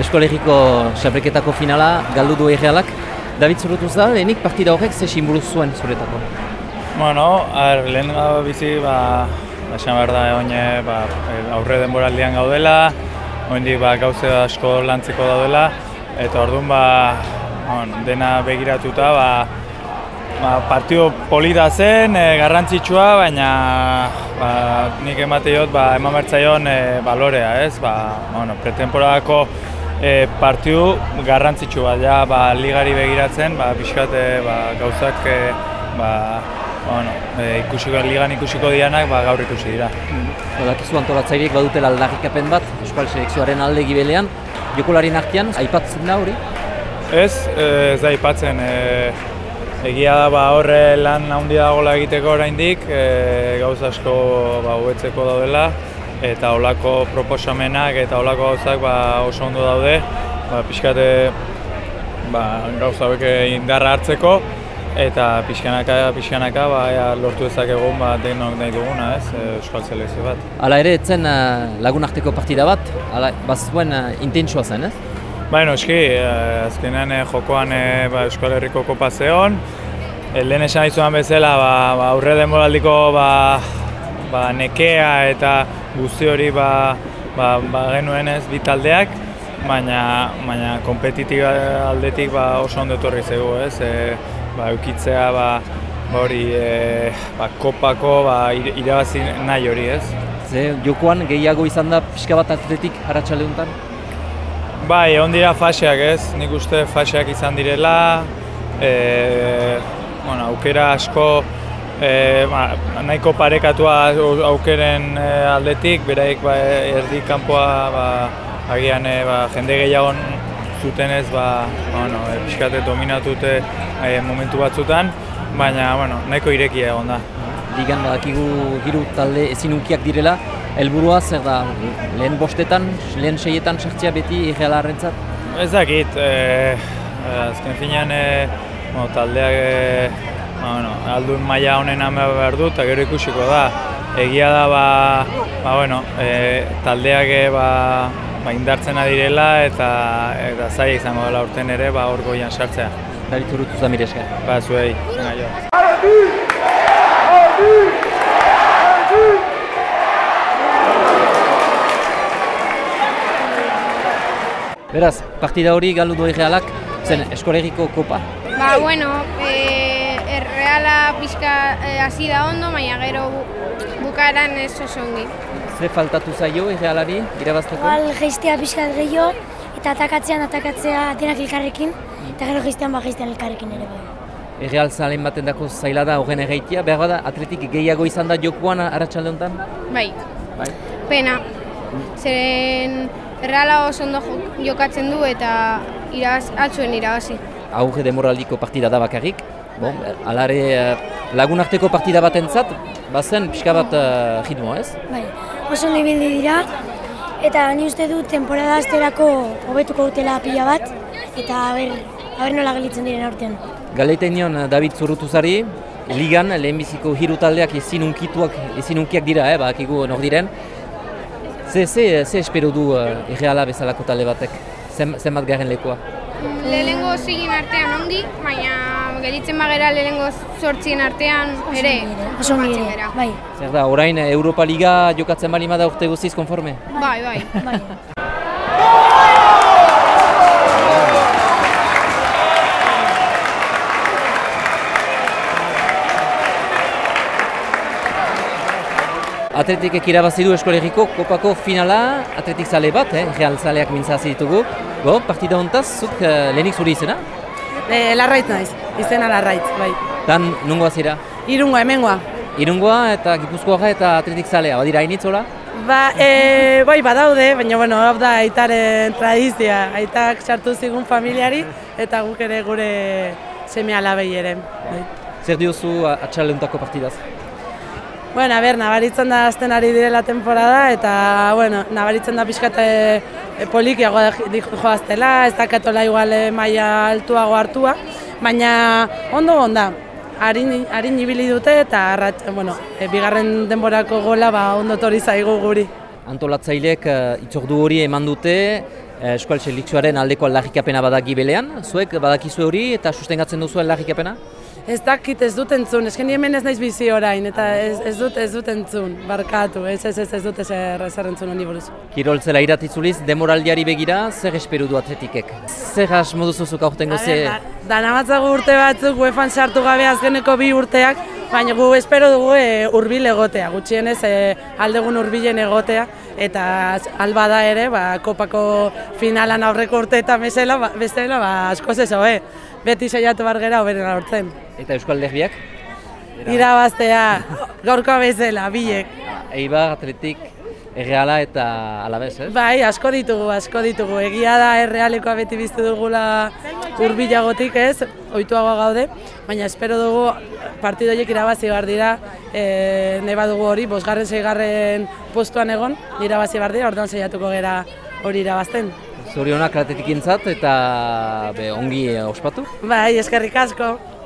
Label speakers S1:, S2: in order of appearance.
S1: Eskolegiko xapreketako finala galdu du errealak. David Zurutuz da, lehenik partida horrek ze simbolu zuen zuretako?
S2: Bueno, ar, lehen gau bizi, ba, esan behar da, oine, ba, aurre denboraldian gaudela, oindik ba, gauze asko lantzeko daudela, eta orduan ba, on, dena begiratuta, ba, ba, partio polita zen, e, garrantzitsua, baina ba, nik emateiot ba, eman bertzaion e, balorea, ez? Ba, bueno, pretemporadako e, partiu garrantzitsu bat, ja, ba, ligari begiratzen, ba, pixkat e, ba, gauzak e, ba, bueno, e, ikusiko, ligan ikusiko dianak ba, gaur ikusi dira.
S1: Badakizu antolatzaileek badutela aldarrikapen bat, Euskal Selekzioaren alde gibelean, jokolarien artean, aipatzen da hori?
S2: Ez, e, ez da aipatzen. E, egia da ba, horre lan handia dagoela egiteko oraindik, e, gauza asko ba, hobetzeko daudela, eta olako proposamenak eta olako gauzak ba, oso ondo daude, ba, pixkate ba, gauza indarra hartzeko, eta pixkanaka, pixkanaka ba, ea, lortu egun ba, denok nahi duguna, ez, e, Euskal Selekzio bat.
S1: Hala ere, etzen uh, lagun arteko partida bat, hala, bazuen uh, intentsua zen, ez?
S2: Baina, eski, eh, azkenean eh, jokoan eh, ba, Euskal Herriko kopa zeon. Eh, lehen esan izuan bezala, ba, ba, aurre denboraldiko ba, ba, nekea eta guzti hori ba, ba, ba, genuen ez bi taldeak, baina, baina kompetitiba aldetik ba, oso ondo etorri zego, ez? E, ba, eukitzea ba, ba hori e, ba, kopako ba, irabazi nahi hori, ez?
S1: Ze, jokoan gehiago izan da pixka bat atletik haratsalde honetan?
S2: Bai, egon dira faseak ez, nik uste faseak izan direla, e, bueno, aukera asko e, ba, nahiko parekatua aukeren e, aldetik, beraik ba, erdi kanpoa ba, agian e, ba, jende gehiago zuten ez, ba, bueno, e, pixkate dominatute e, momentu batzutan, baina bueno, nahiko irekia egon da.
S1: Digan badakigu hiru talde ezinukiak direla, helburua zer da lehen bostetan, lehen seietan sartzea beti irrealarrentzat?
S2: Ez dakit, e, azken finean e, bueno, taldeak e, bueno, aldun maila honen hame behar du eta gero ikusiko da. Egia da ba, ba bueno, e, taldeak e, ba, ba indartzen direla eta eta zaila izango dela urten ere ba hor goian sartzea.
S1: Darit urutu zamire esker.
S2: Ba, zuei.
S1: Beraz, partida hori galdu du errealak, zen eskolegiko kopa?
S3: Ba, bueno, e, erreala pixka e, hasi da ondo, baina gero bu, bukaeran ez oso ongi.
S1: Ze faltatu zaio errealari, irabazteko?
S4: Bal, geiztea pixka gehiago, eta atakatzean atakatzea denak elkarrekin, eta gero geiztean ba geiztean elkarrekin ere bai.
S1: Erreal zalen baten dako zaila da horren erreitia, behar bada atletik gehiago izan da jokuan aratsalde honetan?
S3: Bai.
S1: Bai.
S3: Pena, zeren Erreala oso ondo jokatzen du eta iraz, atzuen irabazi.
S1: Aurre demoraldiko partida da bakarrik. Bon, alare eh, lagunarteko partida bat entzat, bazen pixka bat uh, ez?
S4: Bai, oso nibildi dira, eta ni uste du temporada azterako hobetuko dutela pila bat, eta haber, haber nola gelitzen diren aurtean.
S1: Galeiten nion eh, David Zurutuzari, ligan lehenbiziko hiru taldeak ezin unkituak, ezin unkiak dira, eh, bakigu nor diren. Ze, ze, ze espero du uh, irreala bezalako talde batek? Zen, zenbat garen lekoa?
S3: Lehenengo zigin artean ondi, baina gelitzen bagera lehenengo sortzien artean ere.
S4: Oso ere, bai.
S1: Zer da, orain Europa Liga jokatzen bali da urte guztiz konforme?
S3: Bai, bai. bai.
S1: Atletik irabazi du eskolegiko kopako finala, atletik zale bat, eh? real zaleak mintzazi ditugu. Go, partida hontaz, zuk uh, lehenik zuri izena?
S5: E, larraitz naiz, izena larraitz, bai.
S1: Dan, nungoa zira?
S5: Irungoa, hemengoa.
S1: Irungoa eta gipuzkoa eta atletik zalea, badira hainitzola?
S5: Ba, e, bai, badaude, baina, bueno, hau da, aitaren tradizia. Aitak sartu zigun familiari eta guk ere gure seme alabei ere. Bai.
S1: Zer diozu atxaleuntako partidaz?
S5: Bueno, a ber, nabaritzen da azten ari direla temporada eta, bueno, nabaritzen da pixkat e, e, polikiago joaztela, ez dakatola igual e, maia altuago hartua, baina ondo onda, harin, harin ibili dute eta arrat, bueno, e, bigarren denborako gola ba, ondo tori zaigu guri.
S1: Antolatzaileek uh, itzordu hori eman dute, eh, eskual selekzioaren aldeko aldarrikapena bada gibelean, zuek badakizu hori eta sustengatzen duzu aldarrikapena?
S5: Ez dakit ez dut entzun, esken hemen ez naiz bizi orain, eta ez, ez dut ez dut entzun, barkatu, ez ez ez, ez dut ezer, ezer entzun honi buruz.
S1: Kiroltzela iratitzuliz, demoraldiari begira, zer esperu du atletikek? Zer asmo duzuzuk aurtengo ze...
S5: Dana batzagu urte batzuk UEFan sartu gabe azkeneko bi urteak, baina gu espero dugu e, urbil egotea, gutxienez e, aldegun urbilen egotea, eta alba da ere, ba, kopako finalan aurreko urteetan bezala, ba, bestela, ba, askoz ez hobe. Beti saiatu bar gera hoberen lortzen.
S1: Eta Euskal Derbiak?
S5: Irabaztea, gaurkoa bezala, bilek.
S1: Eibar, atletik, erreala eta alabez, ez?
S5: Bai, asko ditugu, asko ditugu. Egia da errealekoa beti biztu dugula hurbilagotik ez, ohituago gaude, baina espero dugu partido horiek irabazi behar dira, e, nahi badugu hori, bosgarren, seigarren postuan egon, irabazi behar dira, orduan saiatuko gera hori irabazten.
S1: Zorionak atletik eta be, ongi eh, ospatu?
S5: Bai, eskerrik asko.